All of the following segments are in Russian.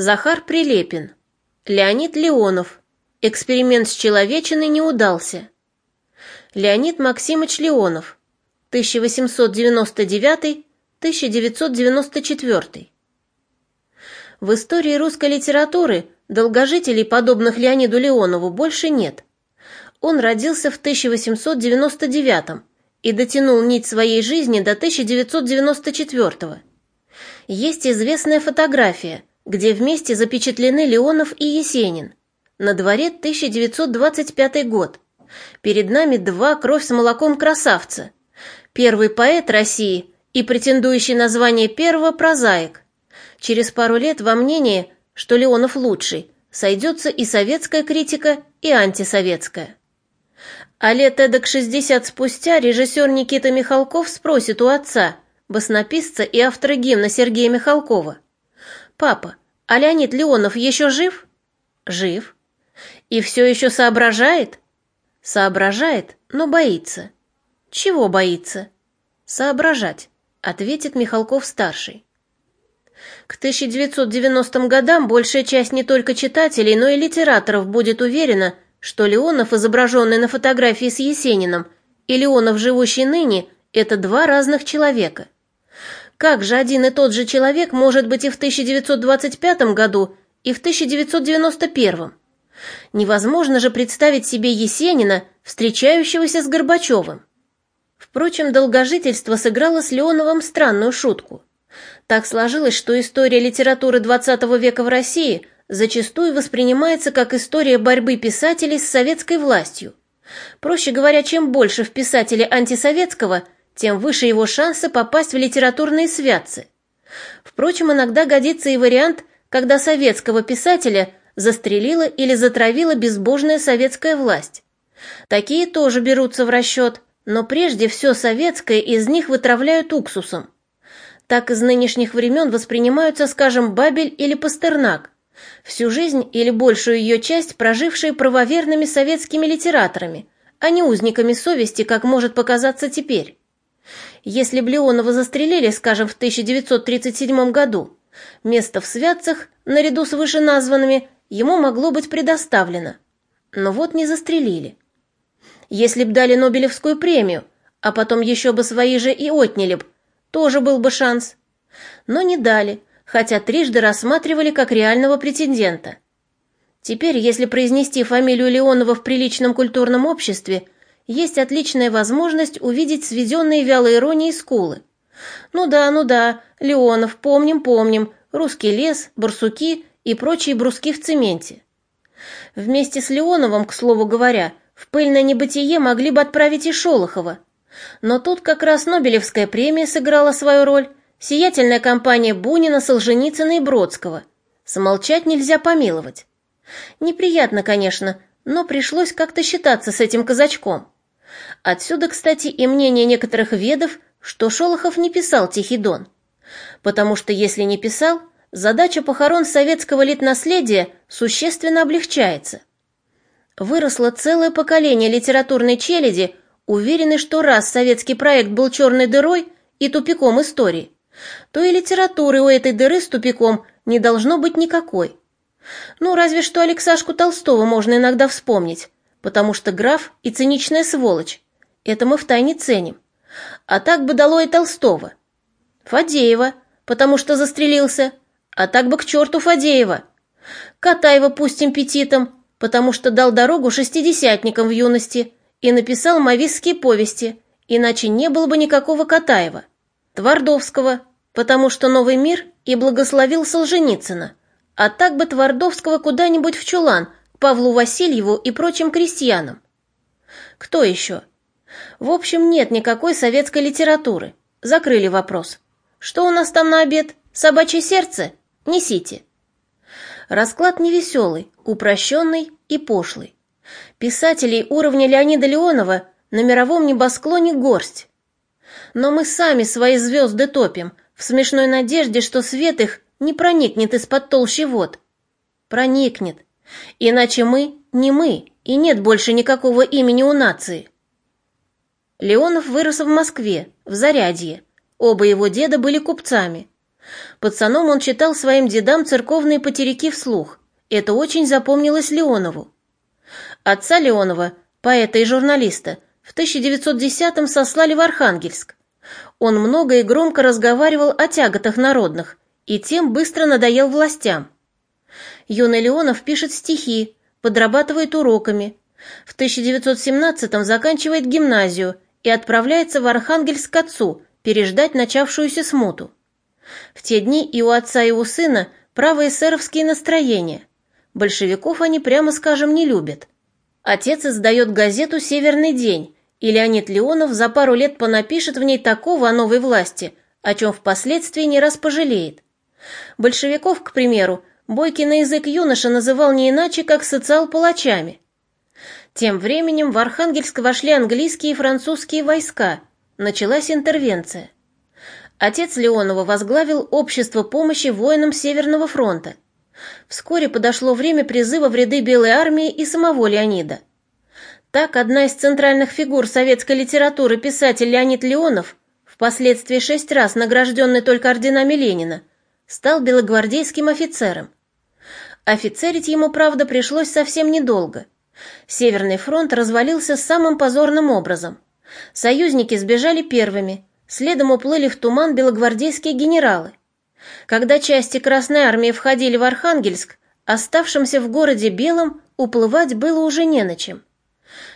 Захар Прилепин. Леонид Леонов. Эксперимент с человечиной не удался. Леонид Максимович Леонов. 1899-1994. В истории русской литературы долгожителей, подобных Леониду Леонову, больше нет. Он родился в 1899 и дотянул нить своей жизни до 1994 Есть известная фотография, где вместе запечатлены Леонов и Есенин. На дворе 1925 год. Перед нами два кровь с молоком красавца. Первый поэт России и претендующий на звание первого прозаик. Через пару лет во мнении, что Леонов лучший, сойдется и советская критика, и антисоветская. А лет эдак 60 спустя режиссер Никита Михалков спросит у отца, баснописца и автора гимна Сергея Михалкова – «Папа, а Леонид Леонов еще жив?» «Жив». «И все еще соображает?» «Соображает, но боится». «Чего боится?» «Соображать», — ответит Михалков-старший. К 1990 годам большая часть не только читателей, но и литераторов будет уверена, что Леонов, изображенный на фотографии с Есениным, и Леонов, живущий ныне, это два разных человека. Как же один и тот же человек может быть и в 1925 году, и в 1991? Невозможно же представить себе Есенина, встречающегося с Горбачевым. Впрочем, долгожительство сыграло с Леоновым странную шутку. Так сложилось, что история литературы XX века в России зачастую воспринимается как история борьбы писателей с советской властью. Проще говоря, чем больше в писателе антисоветского – тем выше его шансы попасть в литературные святцы. Впрочем, иногда годится и вариант, когда советского писателя застрелила или затравила безбожная советская власть. Такие тоже берутся в расчет, но прежде все советское из них вытравляют уксусом. Так из нынешних времен воспринимаются, скажем, Бабель или Пастернак, всю жизнь или большую ее часть прожившие правоверными советскими литераторами, а не узниками совести, как может показаться теперь. Если б Леонова застрелили, скажем, в 1937 году, место в святцах, наряду с вышеназванными, ему могло быть предоставлено. Но вот не застрелили. Если б дали Нобелевскую премию, а потом еще бы свои же и отняли б, тоже был бы шанс. Но не дали, хотя трижды рассматривали как реального претендента. Теперь, если произнести фамилию Леонова в приличном культурном обществе – есть отличная возможность увидеть сведенные вялой иронией скулы. Ну да, ну да, Леонов, помним, помним, русский лес, барсуки и прочие бруски в цементе. Вместе с Леоновым, к слову говоря, в пыльное небытие могли бы отправить и Шолохова. Но тут как раз Нобелевская премия сыграла свою роль, сиятельная компания Бунина, Солженицына и Бродского. Смолчать нельзя помиловать. Неприятно, конечно, но пришлось как-то считаться с этим казачком. Отсюда, кстати, и мнение некоторых ведов, что Шолохов не писал «Тихий дон». Потому что если не писал, задача похорон советского литнаследия существенно облегчается. Выросло целое поколение литературной челяди, уверены, что раз советский проект был черной дырой и тупиком истории, то и литературы у этой дыры с тупиком не должно быть никакой. Ну, разве что Алексашку Толстого можно иногда вспомнить, потому что граф и циничная сволочь. Это мы втайне ценим. А так бы дало и Толстого. Фадеева, потому что застрелился. А так бы к черту Фадеева. Катаева пустим петитом, потому что дал дорогу шестидесятникам в юности и написал мавистские повести, иначе не было бы никакого Катаева. Твардовского, потому что новый мир и благословил Солженицына. А так бы Твардовского куда-нибудь в чулан – Павлу Васильеву и прочим крестьянам. Кто еще? В общем, нет никакой советской литературы. Закрыли вопрос. Что у нас там на обед? Собачье сердце? Несите. Расклад невеселый, упрощенный и пошлый. Писателей уровня Леонида Леонова на мировом небосклоне горсть. Но мы сами свои звезды топим, в смешной надежде, что свет их не проникнет из-под толщи вод. Проникнет, Иначе мы не мы, и нет больше никакого имени у нации. Леонов вырос в Москве, в Зарядье. Оба его деда были купцами. Пацаном он читал своим дедам церковные потеряки вслух. Это очень запомнилось Леонову. Отца Леонова, поэта и журналиста, в 1910-м сослали в Архангельск. Он много и громко разговаривал о тяготах народных, и тем быстро надоел властям. Юный Леонов пишет стихи, подрабатывает уроками. В 1917-м заканчивает гимназию и отправляется в Архангельск к отцу переждать начавшуюся смуту. В те дни и у отца, и у сына правоэсеровские настроения. Большевиков они, прямо скажем, не любят. Отец издает газету «Северный день», и Леонид Леонов за пару лет понапишет в ней такого о новой власти, о чем впоследствии не раз пожалеет. Большевиков, к примеру, Бойкий на язык юноша называл не иначе, как социал-палачами. Тем временем в Архангельск вошли английские и французские войска. Началась интервенция. Отец Леонова возглавил общество помощи воинам Северного фронта. Вскоре подошло время призыва в ряды Белой армии и самого Леонида. Так одна из центральных фигур советской литературы писатель Леонид Леонов, впоследствии шесть раз награжденный только орденами Ленина, стал белогвардейским офицером. Офицерить ему, правда, пришлось совсем недолго. Северный фронт развалился самым позорным образом. Союзники сбежали первыми, следом уплыли в туман белогвардейские генералы. Когда части Красной Армии входили в Архангельск, оставшимся в городе Белом уплывать было уже не на чем.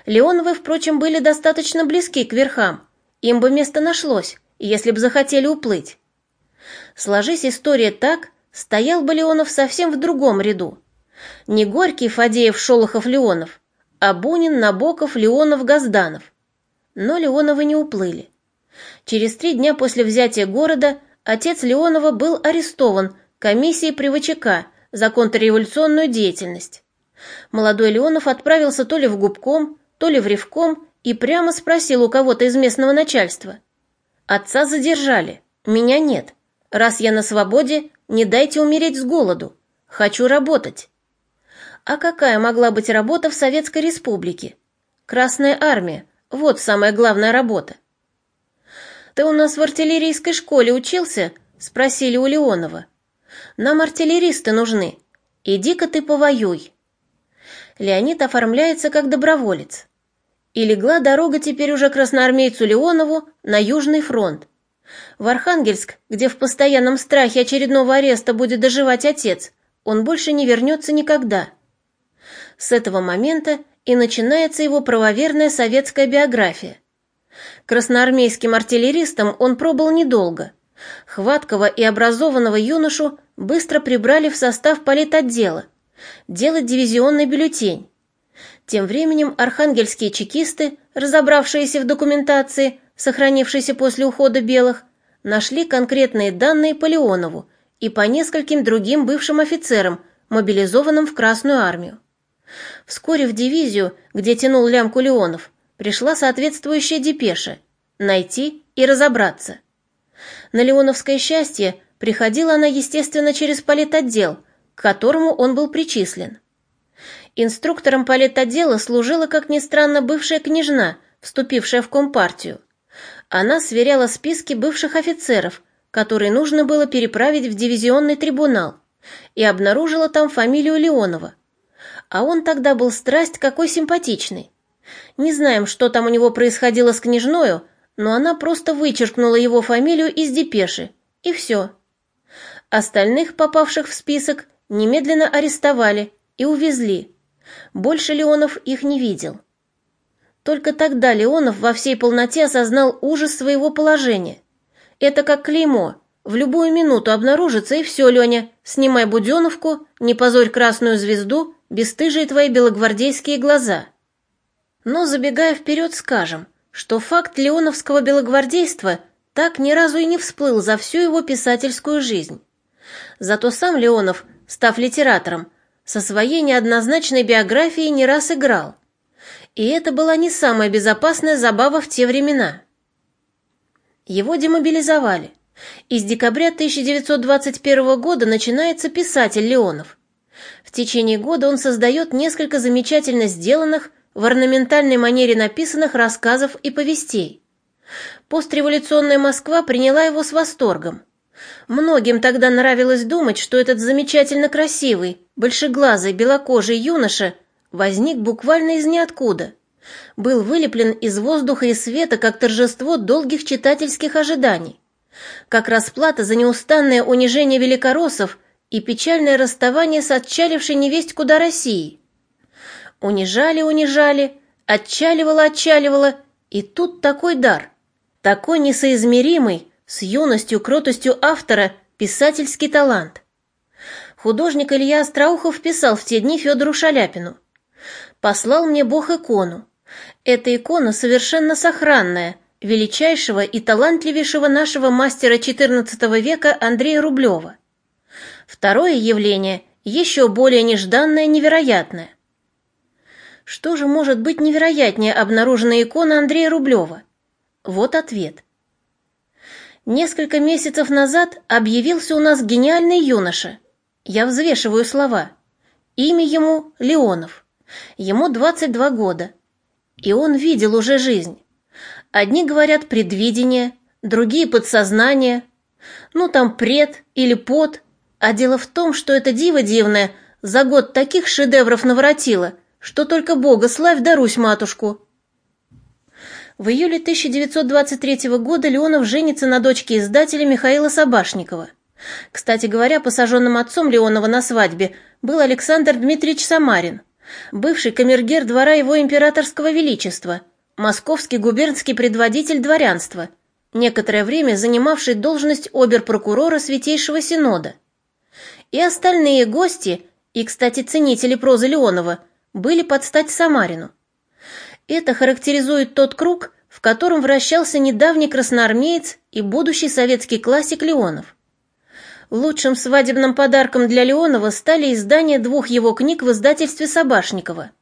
Леоновы, впрочем, были достаточно близки к верхам, им бы место нашлось, если бы захотели уплыть. Сложись история так, стоял бы Леонов совсем в другом ряду. Не Горький, Фадеев, Шолохов, Леонов, а Бунин, Набоков, Леонов, Газданов. Но Леоновы не уплыли. Через три дня после взятия города отец Леонова был арестован комиссией Привычака за контрреволюционную деятельность. Молодой Леонов отправился то ли в губком, то ли в ревком и прямо спросил у кого-то из местного начальства. «Отца задержали, меня нет. Раз я на свободе, не дайте умереть с голоду. Хочу работать. А какая могла быть работа в Советской Республике? Красная армия. Вот самая главная работа. Ты у нас в артиллерийской школе учился? Спросили у Леонова. Нам артиллеристы нужны. Иди-ка ты повоюй. Леонид оформляется как доброволец. И легла дорога теперь уже красноармейцу Леонову на Южный фронт. В Архангельск, где в постоянном страхе очередного ареста будет доживать отец, он больше не вернется никогда. С этого момента и начинается его правоверная советская биография. Красноармейским артиллеристом он пробыл недолго. Хваткого и образованного юношу быстро прибрали в состав политотдела, делать дивизионный бюллетень. Тем временем архангельские чекисты, разобравшиеся в документации, сохранившейся после ухода белых, нашли конкретные данные по Леонову и по нескольким другим бывшим офицерам, мобилизованным в Красную армию. Вскоре в дивизию, где тянул лямку Леонов, пришла соответствующая депеша «Найти и разобраться». На Леоновское счастье приходила она, естественно, через политотдел, к которому он был причислен. Инструктором политотдела служила, как ни странно, бывшая княжна, вступившая в Компартию – она сверяла списки бывших офицеров, которые нужно было переправить в дивизионный трибунал, и обнаружила там фамилию Леонова. А он тогда был страсть какой симпатичный. Не знаем, что там у него происходило с княжною, но она просто вычеркнула его фамилию из депеши, и все. Остальных, попавших в список, немедленно арестовали и увезли. Больше Леонов их не видел. Только тогда Леонов во всей полноте осознал ужас своего положения. Это как клеймо. В любую минуту обнаружится, и все, Леня, снимай буденовку, не позорь красную звезду, бесстыжие твои белогвардейские глаза. Но, забегая вперед, скажем, что факт леоновского белогвардейства так ни разу и не всплыл за всю его писательскую жизнь. Зато сам Леонов, став литератором, со своей неоднозначной биографией не раз играл – и это была не самая безопасная забава в те времена. Его демобилизовали. И с декабря 1921 года начинается писатель Леонов. В течение года он создает несколько замечательно сделанных, в орнаментальной манере написанных рассказов и повестей. Постреволюционная Москва приняла его с восторгом. Многим тогда нравилось думать, что этот замечательно красивый, большеглазый, белокожий юноша возник буквально из ниоткуда. Был вылеплен из воздуха и света как торжество долгих читательских ожиданий, как расплата за неустанное унижение великороссов и печальное расставание с отчалившей невесть куда Россией. Унижали, унижали, отчаливало, отчаливало, и тут такой дар, такой несоизмеримый, с юностью, кротостью автора писательский талант. Художник Илья Остроухов писал в те дни Федору Шаляпину. «Послал мне Бог икону. Эта икона совершенно сохранная, величайшего и талантливейшего нашего мастера XIV века Андрея Рублева. Второе явление еще более нежданное, невероятное. Что же может быть невероятнее обнаруженной иконы Андрея Рублева? Вот ответ – Несколько месяцев назад объявился у нас гениальный юноша. Я взвешиваю слова. Имя ему Леонов. Ему 22 года. И он видел уже жизнь. Одни говорят предвидение, другие подсознание. Ну, там пред или под. А дело в том, что это диво дивное за год таких шедевров наворотило, что только Бога славь да Русь матушку. В июле 1923 года Леонов женится на дочке издателя Михаила Собашникова. Кстати говоря, посаженным отцом Леонова на свадьбе был Александр Дмитриевич Самарин, бывший камергер двора его императорского величества, московский губернский предводитель дворянства, некоторое время занимавший должность обер-прокурора Святейшего Синода. И остальные гости, и, кстати, ценители прозы Леонова, были под стать Самарину. Это характеризует тот круг, в котором вращался недавний красноармеец и будущий советский классик Леонов. Лучшим свадебным подарком для Леонова стали издания двух его книг в издательстве Собашникова.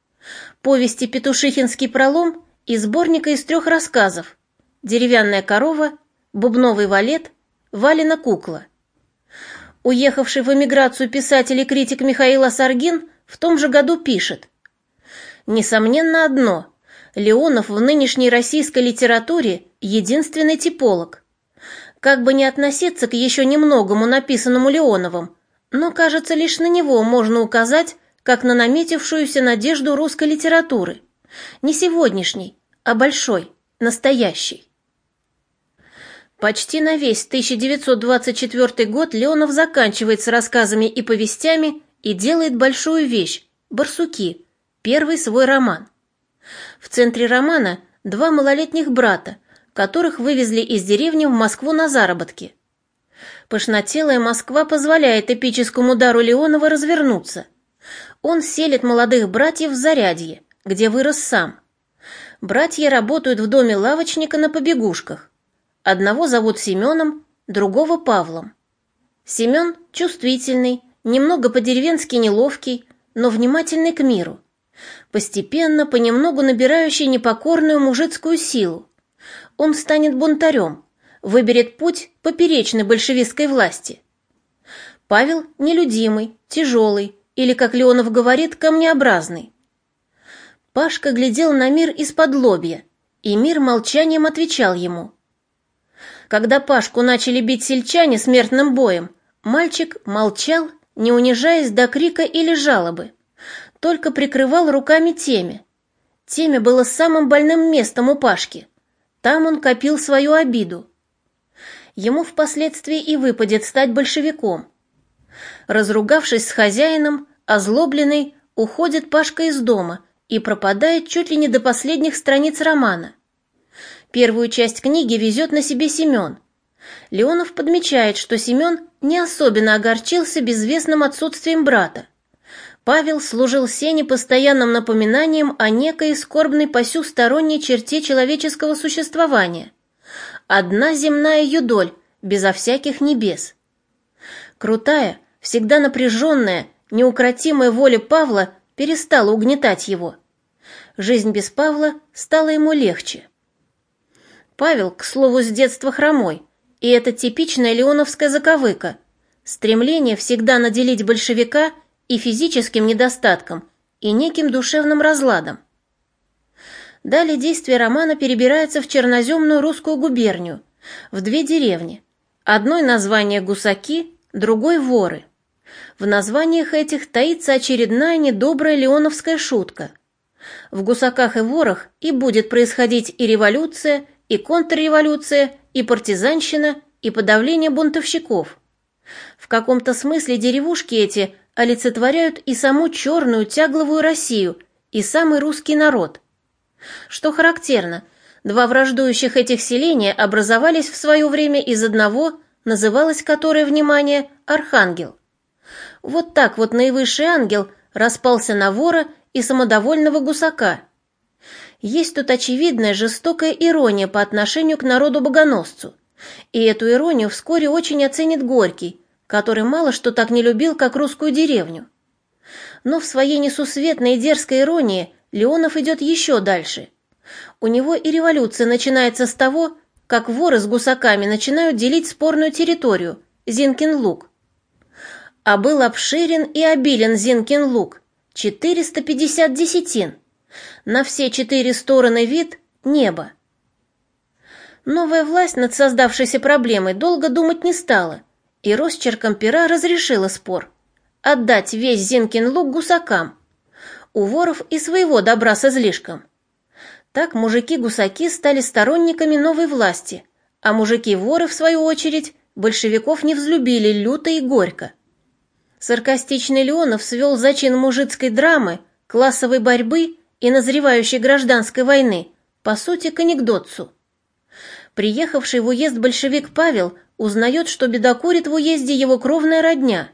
Повести «Петушихинский пролом» и сборника из трех рассказов «Деревянная корова», «Бубновый валет», «Валина кукла». Уехавший в эмиграцию писатель и критик Михаил Асаргин в том же году пишет «Несомненно одно – Леонов в нынешней российской литературе единственный типолог. Как бы не относиться к еще немногому написанному Леоновым, но, кажется, лишь на него можно указать, как на наметившуюся надежду русской литературы. Не сегодняшней, а большой, настоящей. Почти на весь 1924 год Леонов заканчивается рассказами и повестями и делает большую вещь «Барсуки», первый свой роман. В центре романа два малолетних брата, которых вывезли из деревни в Москву на заработки. Пышнотелая Москва позволяет эпическому дару Леонова развернуться. Он селит молодых братьев в Зарядье, где вырос сам. Братья работают в доме лавочника на побегушках. Одного зовут Семеном, другого Павлом. Семен чувствительный, немного по-деревенски неловкий, но внимательный к миру постепенно, понемногу набирающий непокорную мужицкую силу. Он станет бунтарем, выберет путь поперечной большевистской власти. Павел нелюдимый, тяжелый, или, как Леонов говорит, камнеобразный. Пашка глядел на мир из-под лобья, и мир молчанием отвечал ему. Когда Пашку начали бить сельчане смертным боем, мальчик молчал, не унижаясь до крика или жалобы только прикрывал руками теме. Теме было самым больным местом у Пашки. Там он копил свою обиду. Ему впоследствии и выпадет стать большевиком. Разругавшись с хозяином, озлобленный, уходит Пашка из дома и пропадает чуть ли не до последних страниц романа. Первую часть книги везет на себе Семен. Леонов подмечает, что Семен не особенно огорчился безвестным отсутствием брата. Павел служил Сене постоянным напоминанием о некой скорбной посюсторонней черте человеческого существования. Одна земная юдоль, безо всяких небес. Крутая, всегда напряженная, неукротимая воля Павла перестала угнетать его. Жизнь без Павла стала ему легче. Павел, к слову, с детства хромой, и это типичная леоновская заковыка. Стремление всегда наделить большевика – и физическим недостатком, и неким душевным разладом. Далее действие романа перебирается в черноземную русскую губернию, в две деревни Одной название «гусаки», другой «воры». В названиях этих таится очередная недобрая леоновская шутка. В «гусаках» и «ворах» и будет происходить и революция, и контрреволюция, и партизанщина, и подавление бунтовщиков. В каком-то смысле деревушки эти олицетворяют и саму черную тягловую Россию, и самый русский народ. Что характерно, два враждующих этих селения образовались в свое время из одного, называлось которое, внимание, Архангел. Вот так вот наивысший ангел распался на вора и самодовольного гусака. Есть тут очевидная жестокая ирония по отношению к народу-богоносцу. И эту иронию вскоре очень оценит Горький, который мало что так не любил, как русскую деревню. Но в своей несусветной и дерзкой иронии Леонов идет еще дальше. У него и революция начинается с того, как воры с гусаками начинают делить спорную территорию – Зинкин луг. А был обширен и обилен Зинкин луг – 450 десятин. На все четыре стороны вид – небо. Новая власть над создавшейся проблемой долго думать не стала, и росчерком пера разрешила спор. Отдать весь Зинкин луг гусакам. У воров и своего добра с излишком. Так мужики-гусаки стали сторонниками новой власти, а мужики-воры, в свою очередь, большевиков не взлюбили люто и горько. Саркастичный Леонов свел зачин мужицкой драмы, классовой борьбы и назревающей гражданской войны, по сути, к анекдотцу. Приехавший в уезд большевик Павел узнает, что бедокурит в уезде его кровная родня,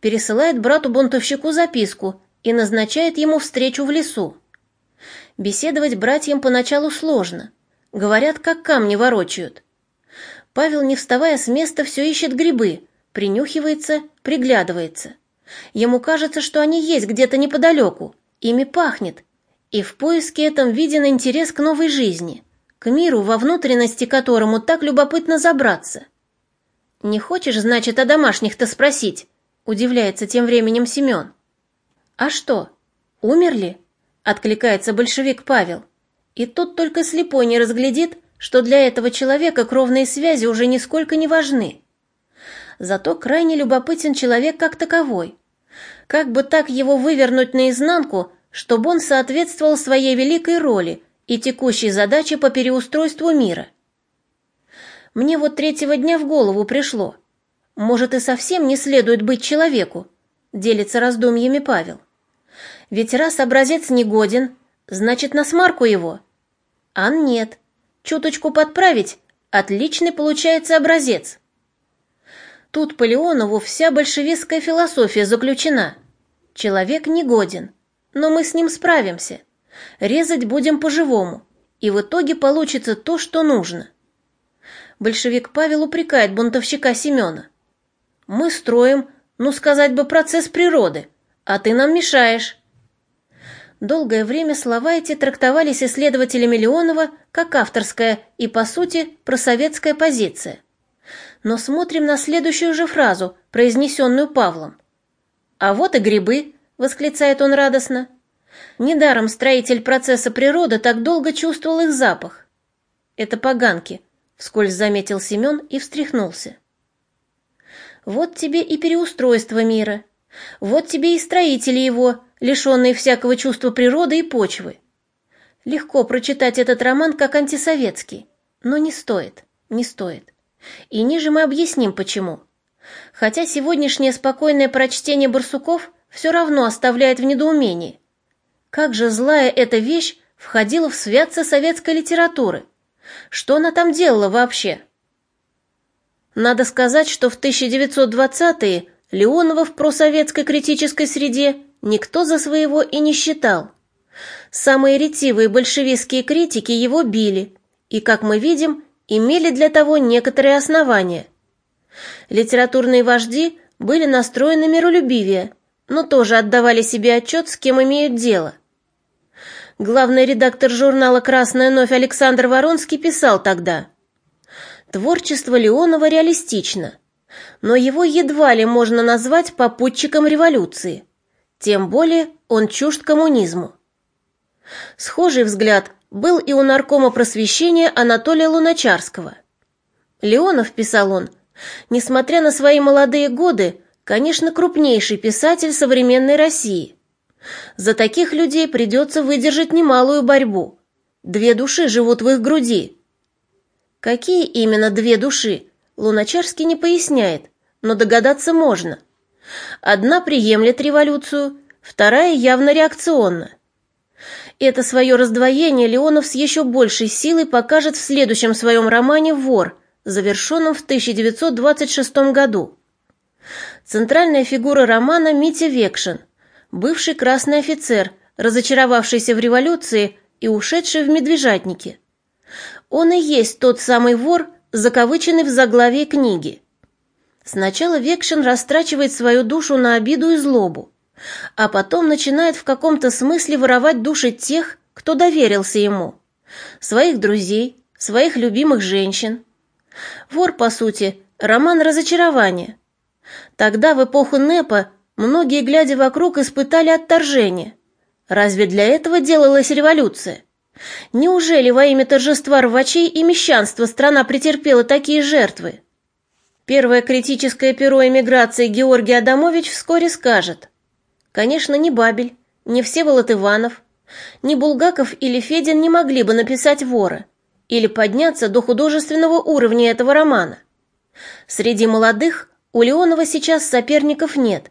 пересылает брату-бунтовщику записку и назначает ему встречу в лесу. Беседовать братьям поначалу сложно. Говорят, как камни ворочают. Павел, не вставая с места, все ищет грибы, принюхивается, приглядывается. Ему кажется, что они есть где-то неподалеку, ими пахнет, и в поиске этом виден интерес к новой жизни, к миру, во внутренности которому так любопытно забраться. «Не хочешь, значит, о домашних-то спросить?» — удивляется тем временем Семен. «А что, умерли?» — откликается большевик Павел. И тут только слепой не разглядит, что для этого человека кровные связи уже нисколько не важны. Зато крайне любопытен человек как таковой. Как бы так его вывернуть наизнанку, чтобы он соответствовал своей великой роли и текущей задаче по переустройству мира. Мне вот третьего дня в голову пришло. Может, и совсем не следует быть человеку, делится раздумьями Павел. Ведь раз образец негоден, значит, на смарку его. А нет. Чуточку подправить, отличный получается образец. Тут по вся большевистская философия заключена. Человек негоден, но мы с ним справимся. Резать будем по-живому, и в итоге получится то, что нужно. Большевик Павел упрекает бунтовщика Семена. Мы строим, ну сказать бы, процесс природы, а ты нам мешаешь. Долгое время слова эти трактовались исследователями Леонова как авторская и, по сути, просоветская позиция. Но смотрим на следующую же фразу, произнесенную Павлом. «А вот и грибы», — восклицает он радостно. Недаром строитель процесса природы так долго чувствовал их запах. «Это поганки», — вскользь заметил Семен и встряхнулся. «Вот тебе и переустройство мира. Вот тебе и строители его, лишенные всякого чувства природы и почвы. Легко прочитать этот роман как антисоветский, но не стоит, не стоит. И ниже мы объясним, почему. Хотя сегодняшнее спокойное прочтение «Барсуков» все равно оставляет в недоумении. Как же злая эта вещь входила в святцы советской литературы? Что она там делала вообще? Надо сказать, что в 1920-е Леонова в просоветской критической среде никто за своего и не считал. Самые ретивые большевистские критики его били, и, как мы видим, имели для того некоторые основания. Литературные вожди были настроены миролюбивее – но тоже отдавали себе отчет, с кем имеют дело. Главный редактор журнала «Красная новь» Александр Воронский писал тогда «Творчество Леонова реалистично, но его едва ли можно назвать попутчиком революции, тем более он чужд коммунизму». Схожий взгляд был и у наркома просвещения Анатолия Луначарского. Леонов, писал он, Несмотря на свои молодые годы, конечно, крупнейший писатель современной России. За таких людей придется выдержать немалую борьбу. Две души живут в их груди. Какие именно две души, Луначарский не поясняет, но догадаться можно. Одна приемлет революцию, вторая явно реакционна. Это свое раздвоение Леонов с еще большей силой покажет в следующем своем романе «Вор», завершенном в 1926 году. Центральная фигура романа Митя Векшин, бывший красный офицер, разочаровавшийся в революции и ушедший в медвежатники. Он и есть тот самый вор, закавыченный в заглавии книги. Сначала Векшин растрачивает свою душу на обиду и злобу, а потом начинает в каком-то смысле воровать души тех, кто доверился ему, своих друзей, своих любимых женщин. Вор, по сути, роман разочарования. Тогда, в эпоху НЭПа, многие, глядя вокруг, испытали отторжение. Разве для этого делалась революция? Неужели во имя торжества рвачей и мещанства страна претерпела такие жертвы? Первое критическое перо эмиграции Георгий Адамович вскоре скажет. Конечно, ни Бабель, ни Всеволод Иванов, ни Булгаков или Федин не могли бы написать «Вора» или подняться до художественного уровня этого романа. Среди молодых у Леонова сейчас соперников нет,